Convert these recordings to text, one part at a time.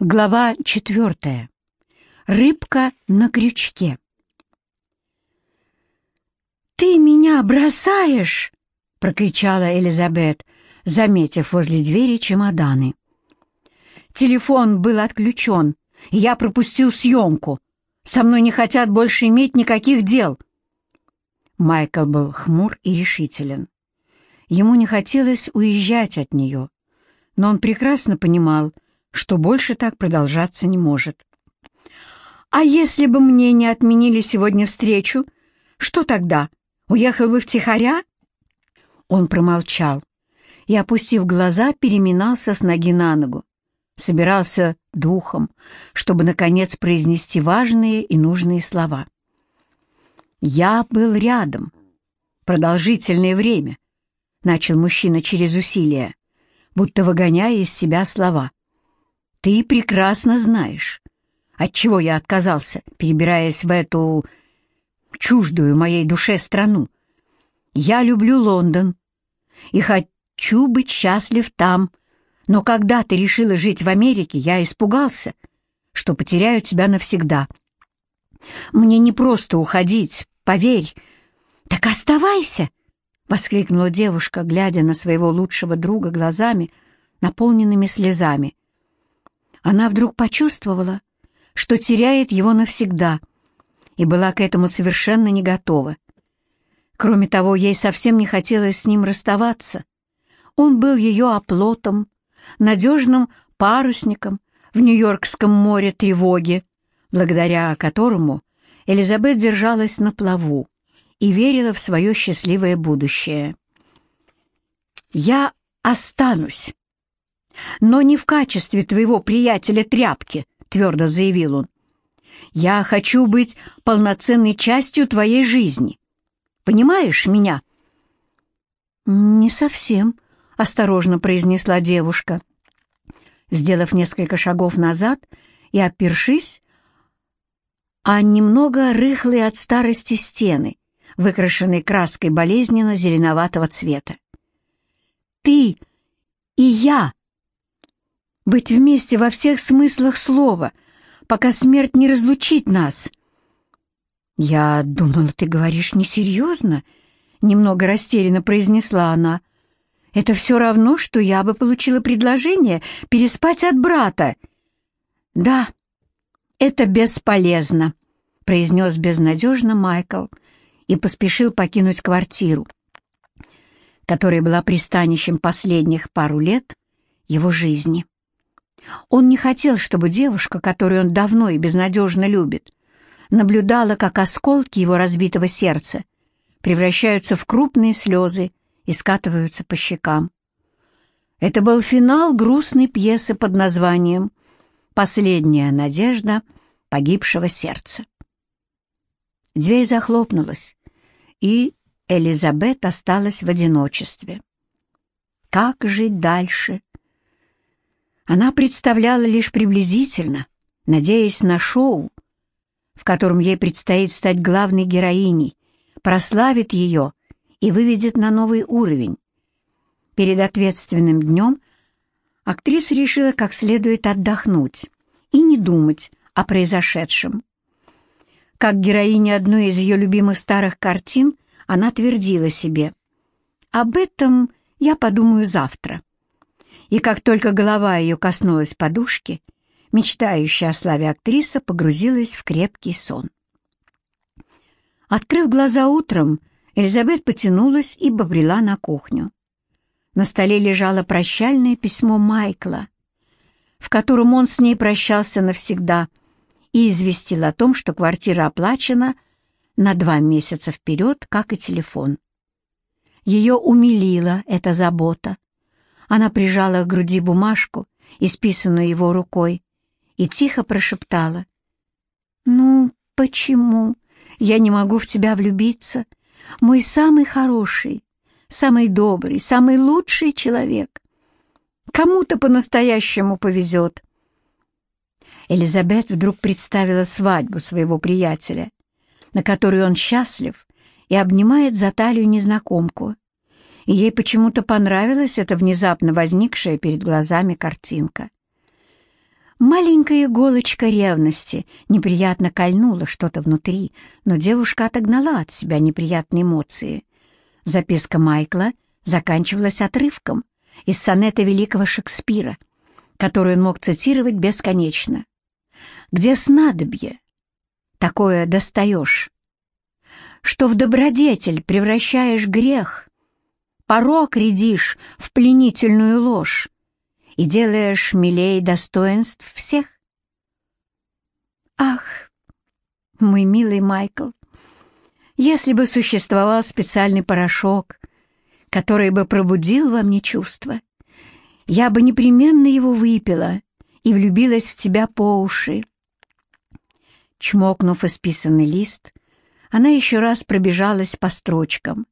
Глава четвертая. Рыбка на крючке. «Ты меня бросаешь!» — прокричала Элизабет, заметив возле двери чемоданы. «Телефон был отключен, и я пропустил съемку. Со мной не хотят больше иметь никаких дел». Майкл был хмур и решителен. Ему не хотелось уезжать от нее, но он прекрасно понимал, что больше так продолжаться не может. «А если бы мне не отменили сегодня встречу, что тогда? Уехал бы втихаря?» Он промолчал и, опустив глаза, переминался с ноги на ногу. Собирался духом, чтобы, наконец, произнести важные и нужные слова. «Я был рядом. Продолжительное время», — начал мужчина через усилие, будто выгоняя из себя слова. Ты прекрасно знаешь, отчего я отказался, перебираясь в эту чуждую моей душе страну. Я люблю Лондон и хочу быть счастлив там, но когда ты решила жить в Америке, я испугался, что потеряю тебя навсегда. Мне не просто уходить, поверь. Так оставайся, — воскликнула девушка, глядя на своего лучшего друга глазами, наполненными слезами она вдруг почувствовала, что теряет его навсегда, и была к этому совершенно не готова. Кроме того, ей совсем не хотелось с ним расставаться. Он был ее оплотом, надежным парусником в Нью-Йоркском море тревоги, благодаря которому Элизабет держалась на плаву и верила в свое счастливое будущее. «Я останусь», «Но не в качестве твоего приятеля-тряпки», — твердо заявил он. «Я хочу быть полноценной частью твоей жизни. Понимаешь меня?» «Не совсем», — осторожно произнесла девушка. Сделав несколько шагов назад и опершись, а немного рыхлые от старости стены, выкрашенные краской болезненно-зеленоватого цвета. «Ты и я быть вместе во всех смыслах слова, пока смерть не разлучит нас. «Я думала, ты говоришь несерьезно», — немного растерянно произнесла она. «Это все равно, что я бы получила предложение переспать от брата». «Да, это бесполезно», — произнес безнадежно Майкл и поспешил покинуть квартиру, которая была пристанищем последних пару лет его жизни. Он не хотел, чтобы девушка, которую он давно и безнадежно любит, наблюдала, как осколки его разбитого сердца превращаются в крупные слезы и скатываются по щекам. Это был финал грустной пьесы под названием «Последняя надежда погибшего сердца». Дверь захлопнулась, и Элизабет осталась в одиночестве. Как жить дальше? Она представляла лишь приблизительно, надеясь на шоу, в котором ей предстоит стать главной героиней, прославит ее и выведет на новый уровень. Перед ответственным днем актриса решила как следует отдохнуть и не думать о произошедшем. Как героиня одной из ее любимых старых картин, она твердила себе «Об этом я подумаю завтра» и как только голова ее коснулась подушки, мечтающая о славе актриса погрузилась в крепкий сон. Открыв глаза утром, Элизабет потянулась и побрела на кухню. На столе лежало прощальное письмо Майкла, в котором он с ней прощался навсегда и известил о том, что квартира оплачена на два месяца вперед, как и телефон. Ее умилила эта забота, она прижала к груди бумажку, исписанную его рукой, и тихо прошептала. «Ну, почему я не могу в тебя влюбиться? Мой самый хороший, самый добрый, самый лучший человек. Кому-то по-настоящему повезет». Элизабет вдруг представила свадьбу своего приятеля, на которой он счастлив и обнимает за талию незнакомку и ей почему-то понравилась эта внезапно возникшая перед глазами картинка. Маленькая иголочка ревности неприятно кольнула что-то внутри, но девушка отогнала от себя неприятные эмоции. Записка Майкла заканчивалась отрывком из сонета великого Шекспира, который он мог цитировать бесконечно. «Где снадобье? Такое достаешь, что в добродетель превращаешь грех, порог рядишь в пленительную ложь и делаешь милей достоинств всех. Ах, мой милый Майкл, если бы существовал специальный порошок, который бы пробудил во мне чувства, я бы непременно его выпила и влюбилась в тебя по уши. Чмокнув исписанный лист, она еще раз пробежалась по строчкам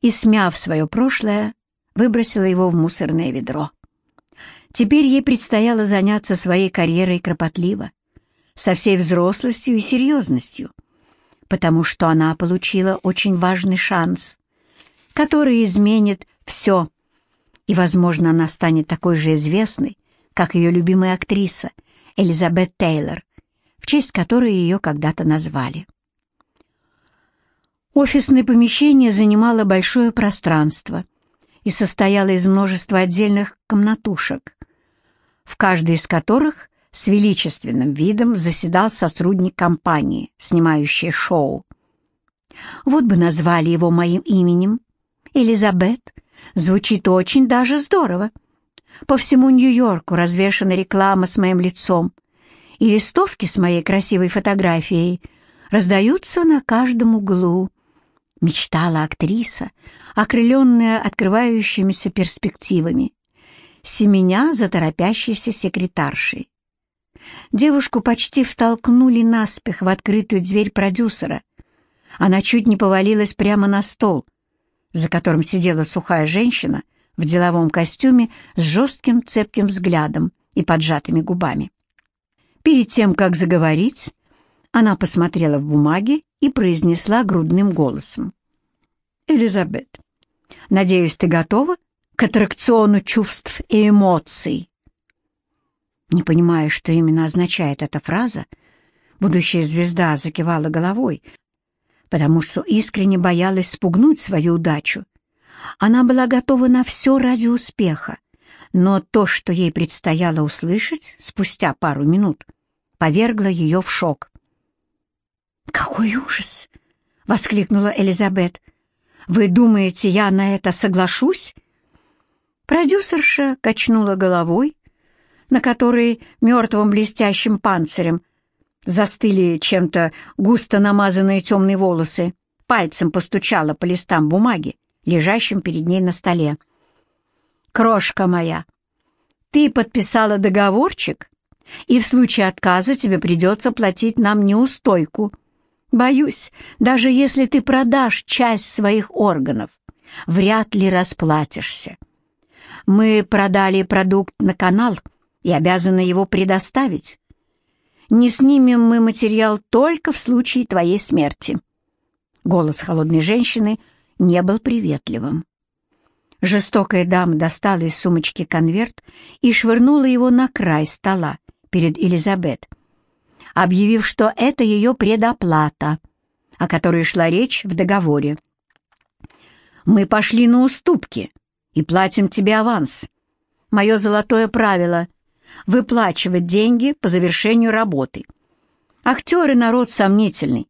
и, смяв свое прошлое, выбросила его в мусорное ведро. Теперь ей предстояло заняться своей карьерой кропотливо, со всей взрослостью и серьезностью, потому что она получила очень важный шанс, который изменит все, и, возможно, она станет такой же известной, как ее любимая актриса Элизабет Тейлор, в честь которой ее когда-то назвали. Офисное помещение занимало большое пространство и состояло из множества отдельных комнатушек, в каждой из которых с величественным видом заседал сотрудник компании, снимающий шоу. Вот бы назвали его моим именем. Элизабет. Звучит очень даже здорово. По всему Нью-Йорку развешана реклама с моим лицом, и листовки с моей красивой фотографией раздаются на каждом углу мечтала актриса, окрыленная открывающимися перспективами, семеня за торопящейся секретаршей. Девушку почти втолкнули наспех в открытую дверь продюсера. Она чуть не повалилась прямо на стол, за которым сидела сухая женщина в деловом костюме с жестким цепким взглядом и поджатыми губами. Перед тем, как заговорить, она посмотрела в бумаги и произнесла грудным голосом. «Элизабет, надеюсь, ты готова к аттракциону чувств и эмоций?» Не понимая, что именно означает эта фраза, будущая звезда закивала головой, потому что искренне боялась спугнуть свою удачу. Она была готова на все ради успеха, но то, что ей предстояло услышать спустя пару минут, повергло ее в шок. «Какой ужас!» — воскликнула Элизабет. «Вы думаете, я на это соглашусь?» Продюсерша качнула головой, на которой мертвым блестящим панцирем застыли чем-то густо намазанные темные волосы, пальцем постучала по листам бумаги, лежащим перед ней на столе. «Крошка моя, ты подписала договорчик, и в случае отказа тебе придется платить нам неустойку». Боюсь, даже если ты продашь часть своих органов, вряд ли расплатишься. Мы продали продукт на канал и обязаны его предоставить. Не снимем мы материал только в случае твоей смерти. Голос холодной женщины не был приветливым. Жестокая дама достала из сумочки конверт и швырнула его на край стола перед Элизабет объявив, что это ее предоплата, о которой шла речь в договоре. «Мы пошли на уступки и платим тебе аванс. Мое золотое правило — выплачивать деньги по завершению работы. Актеры — народ сомнительный,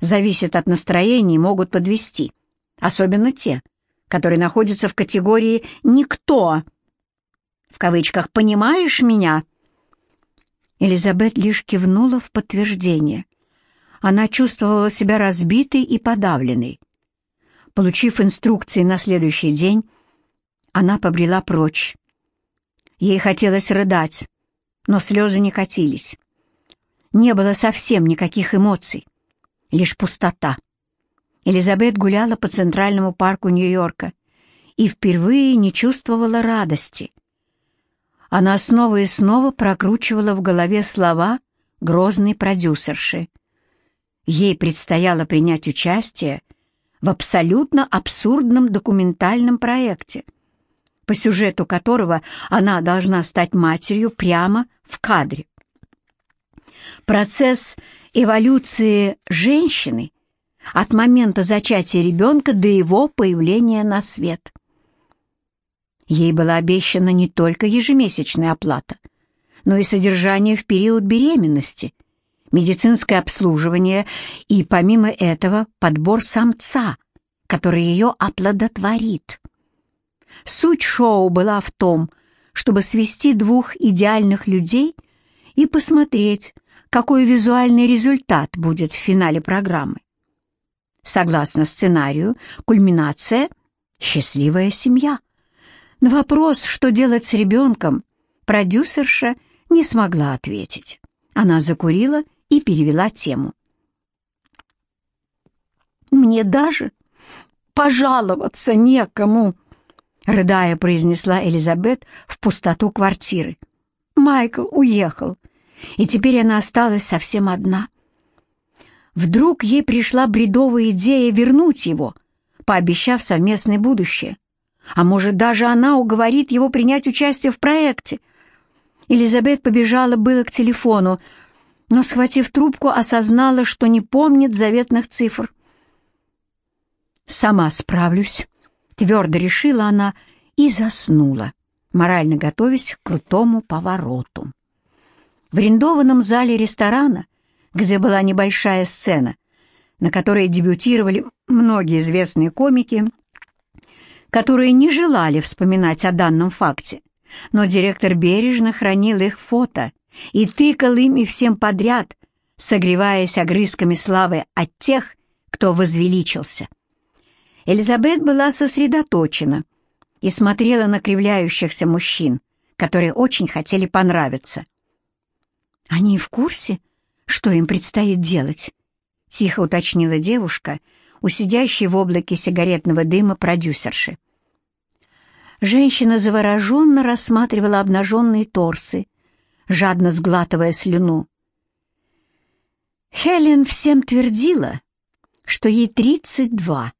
зависит от настроения и могут подвести, особенно те, которые находятся в категории «никто». В кавычках «понимаешь меня?» Элизабет лишь кивнула в подтверждение. Она чувствовала себя разбитой и подавленной. Получив инструкции на следующий день, она побрела прочь. Ей хотелось рыдать, но слезы не катились. Не было совсем никаких эмоций, лишь пустота. Элизабет гуляла по Центральному парку Нью-Йорка и впервые не чувствовала радости — она снова и снова прокручивала в голове слова грозной продюсерши. Ей предстояло принять участие в абсолютно абсурдном документальном проекте, по сюжету которого она должна стать матерью прямо в кадре. процесс эволюции женщины от момента зачатия ребенка до его появления на свет. Ей была обещана не только ежемесячная оплата, но и содержание в период беременности, медицинское обслуживание и, помимо этого, подбор самца, который ее оплодотворит. Суть шоу была в том, чтобы свести двух идеальных людей и посмотреть, какой визуальный результат будет в финале программы. Согласно сценарию, кульминация — счастливая семья. На вопрос, что делать с ребенком, продюсерша не смогла ответить. Она закурила и перевела тему. «Мне даже пожаловаться некому», — рыдая произнесла Элизабет в пустоту квартиры. «Майкл уехал, и теперь она осталась совсем одна». Вдруг ей пришла бредовая идея вернуть его, пообещав совместное будущее. А может, даже она уговорит его принять участие в проекте. Элизабет побежала было к телефону, но, схватив трубку, осознала, что не помнит заветных цифр. «Сама справлюсь», — твердо решила она и заснула, морально готовясь к крутому повороту. В арендованном зале ресторана — где была небольшая сцена, на которой дебютировали многие известные комики, которые не желали вспоминать о данном факте, но директор бережно хранил их фото и тыкал ими всем подряд, согреваясь огрызками славы от тех, кто возвеличился. Элизабет была сосредоточена и смотрела на кривляющихся мужчин, которые очень хотели понравиться. «Они в курсе?» что им предстоит делать?» — тихо уточнила девушка, у сидящей в облаке сигаретного дыма продюсерши. Женщина завороженно рассматривала обнаженные торсы, жадно сглатывая слюну. Хелен всем твердила, что ей 32,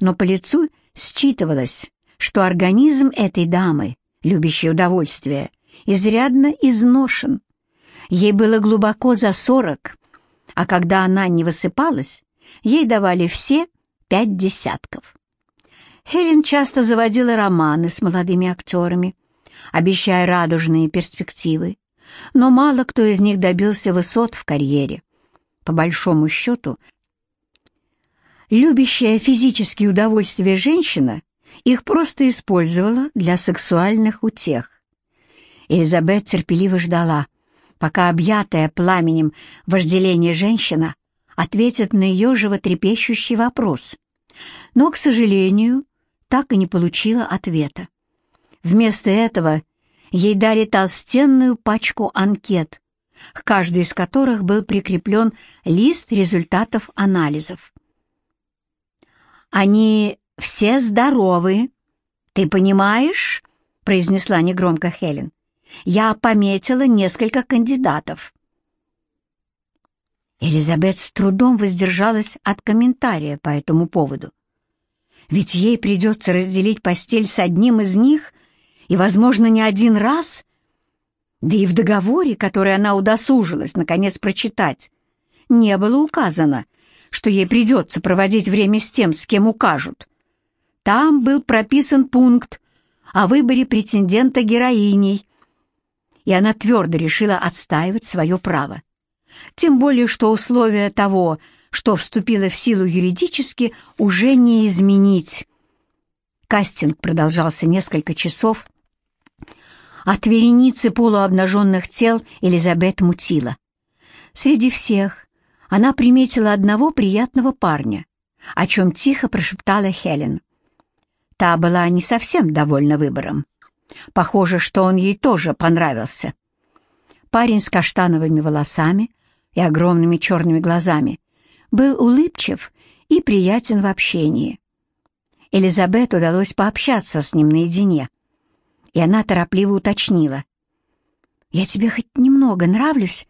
но по лицу считывалось, что организм этой дамы, любящей удовольствие, изрядно изношен. Ей было глубоко за сорок, а когда она не высыпалась, ей давали все пять десятков. Хелен часто заводила романы с молодыми актерами, обещая радужные перспективы, но мало кто из них добился высот в карьере. По большому счету, любящая физические удовольствия женщина их просто использовала для сексуальных утех. Элизабет терпеливо ждала, пока объятая пламенем вожделение женщина ответит на ее животрепещущий вопрос. Но, к сожалению, так и не получила ответа. Вместо этого ей дали толстенную пачку анкет, к каждой из которых был прикреплен лист результатов анализов. «Они все здоровы, ты понимаешь?» — произнесла негромко Хелен я пометила несколько кандидатов. Элизабет с трудом воздержалась от комментария по этому поводу. Ведь ей придется разделить постель с одним из них, и, возможно, не один раз. Да и в договоре, который она удосужилась, наконец, прочитать, не было указано, что ей придется проводить время с тем, с кем укажут. Там был прописан пункт о выборе претендента героиней, и она твердо решила отстаивать свое право. Тем более, что условия того, что вступило в силу юридически, уже не изменить. Кастинг продолжался несколько часов. От вереницы полуобнаженных тел Элизабет мутила. Среди всех она приметила одного приятного парня, о чем тихо прошептала Хелен. Та была не совсем довольна выбором. Похоже, что он ей тоже понравился. Парень с каштановыми волосами и огромными черными глазами был улыбчив и приятен в общении. Элизабет удалось пообщаться с ним наедине, и она торопливо уточнила. «Я тебе хоть немного нравлюсь?»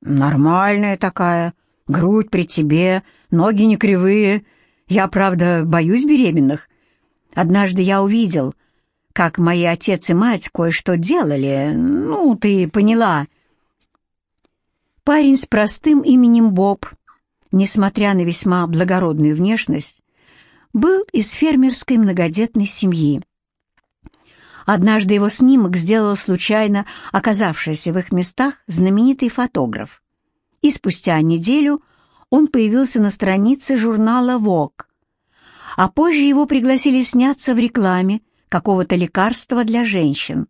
«Нормальная такая, грудь при тебе, ноги не кривые. Я, правда, боюсь беременных. Однажды я увидел, как мои отец и мать кое-что делали. Ну, ты поняла». Парень с простым именем Боб, несмотря на весьма благородную внешность, был из фермерской многодетной семьи. Однажды его снимок сделал случайно оказавшийся в их местах знаменитый фотограф. И спустя неделю он появился на странице журнала Vogue, а позже его пригласили сняться в рекламе какого-то лекарства для женщин.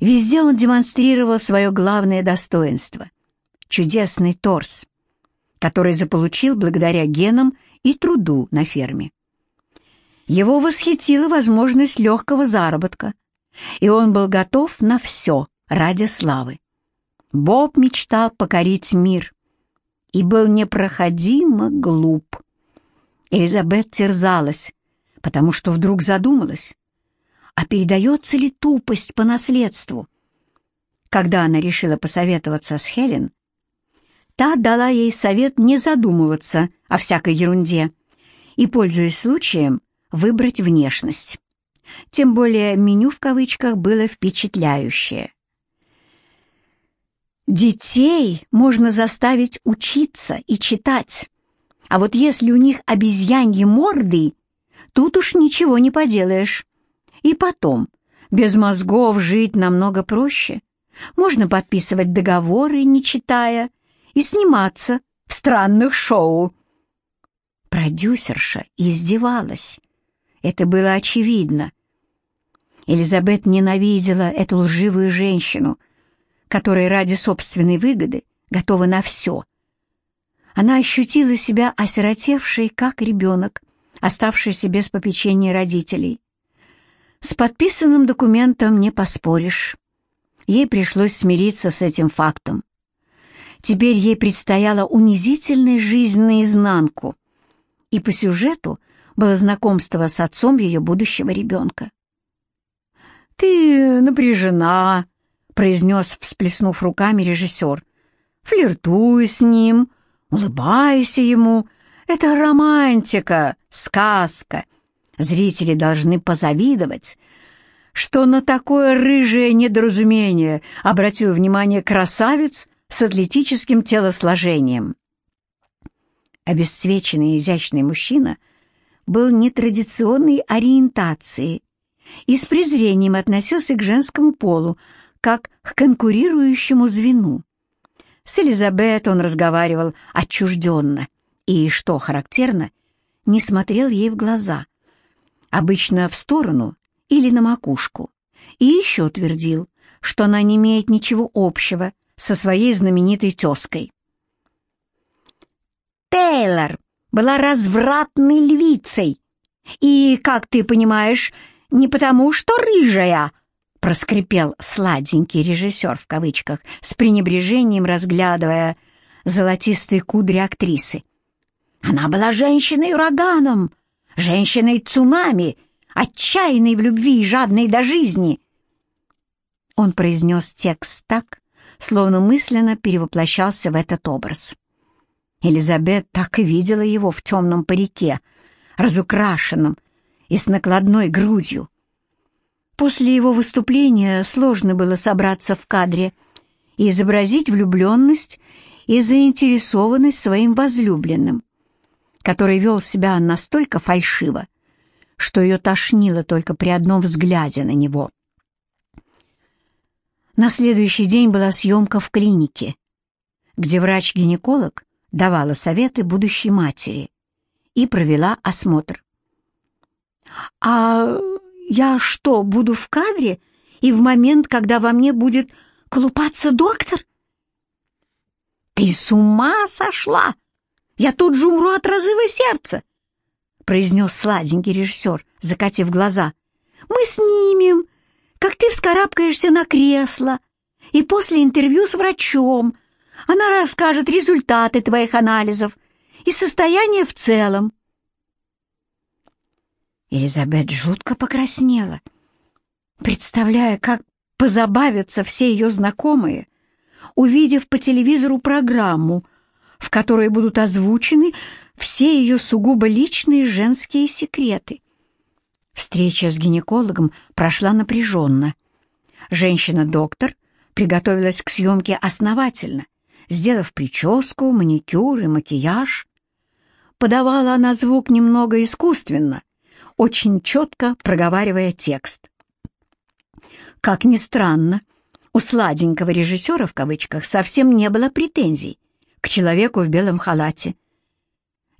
Везде он демонстрировал свое главное достоинство — чудесный торс, который заполучил благодаря генам и труду на ферме. Его восхитила возможность легкого заработка, и он был готов на все ради славы. Боб мечтал покорить мир и был непроходимо глуп. Элизабет терзалась, потому что вдруг задумалась, а передается ли тупость по наследству? Когда она решила посоветоваться с Хелен, та дала ей совет не задумываться о всякой ерунде и, пользуясь случаем, выбрать внешность. Тем более меню в кавычках было впечатляющее. Детей можно заставить учиться и читать, а вот если у них обезьяньи морды, тут уж ничего не поделаешь. И потом, без мозгов жить намного проще. Можно подписывать договоры, не читая, и сниматься в странных шоу. Продюсерша издевалась. Это было очевидно. Элизабет ненавидела эту лживую женщину, которая ради собственной выгоды готова на все. Она ощутила себя осиротевшей, как ребенок, оставшийся без попечения родителей. С подписанным документом не поспоришь. Ей пришлось смириться с этим фактом. Теперь ей предстояла унизительная жизнь наизнанку, и по сюжету было знакомство с отцом ее будущего ребенка. «Ты напряжена», — произнес, всплеснув руками режиссер. «Флиртуй с ним, улыбайся ему. Это романтика, сказка. Зрители должны позавидовать, что на такое рыжее недоразумение обратил внимание красавец с атлетическим телосложением. Обесцвеченный изящный мужчина был нетрадиционной ориентации и с презрением относился к женскому полу, как к конкурирующему звену. С Элизабет он разговаривал отчужденно и, что характерно, не смотрел ей в глаза, обычно в сторону или на макушку, и еще твердил, что она не имеет ничего общего со своей знаменитой тезкой. Тейлор была развратной львицей, и, как ты понимаешь, не потому, что рыжая, проскрипел сладенький режиссер в кавычках, с пренебрежением разглядывая золотистые кудри актрисы. Она была женщиной-ураганом, женщиной-цунами, отчаянной в любви и жадной до жизни. Он произнес текст так, словно мысленно перевоплощался в этот образ. Элизабет так и видела его в темном парике, разукрашенном и с накладной грудью. После его выступления сложно было собраться в кадре и изобразить влюбленность и заинтересованность своим возлюбленным который вел себя настолько фальшиво, что ее тошнило только при одном взгляде на него. На следующий день была съемка в клинике, где врач-гинеколог давала советы будущей матери и провела осмотр. «А я что, буду в кадре и в момент, когда во мне будет колупаться доктор?» «Ты с ума сошла!» Я тут же умру от разрыва сердца!» — произнес сладенький режиссер, закатив глаза. «Мы снимем, как ты вскарабкаешься на кресло, и после интервью с врачом она расскажет результаты твоих анализов и состояние в целом». Элизабет жутко покраснела, представляя, как позабавятся все ее знакомые, увидев по телевизору программу — в которой будут озвучены все ее сугубо личные женские секреты. Встреча с гинекологом прошла напряженно. Женщина-доктор приготовилась к съемке основательно сделав прическу, маникюр и макияж. Подавала она звук немного искусственно, очень четко проговаривая текст. Как ни странно, у сладенького режиссера в кавычках совсем не было претензий к человеку в белом халате.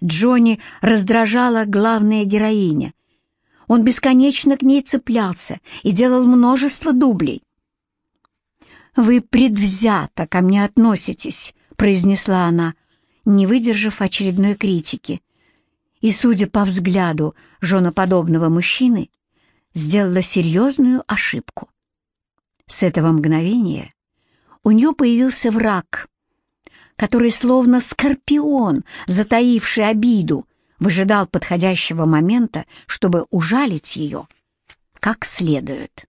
Джонни раздражала главная героиня. Он бесконечно к ней цеплялся и делал множество дублей. «Вы предвзято ко мне относитесь», — произнесла она, не выдержав очередной критики. И, судя по взгляду женоподобного мужчины, сделала серьезную ошибку. С этого мгновения у нее появился враг, который, словно скорпион, затаивший обиду, выжидал подходящего момента, чтобы ужалить ее как следует.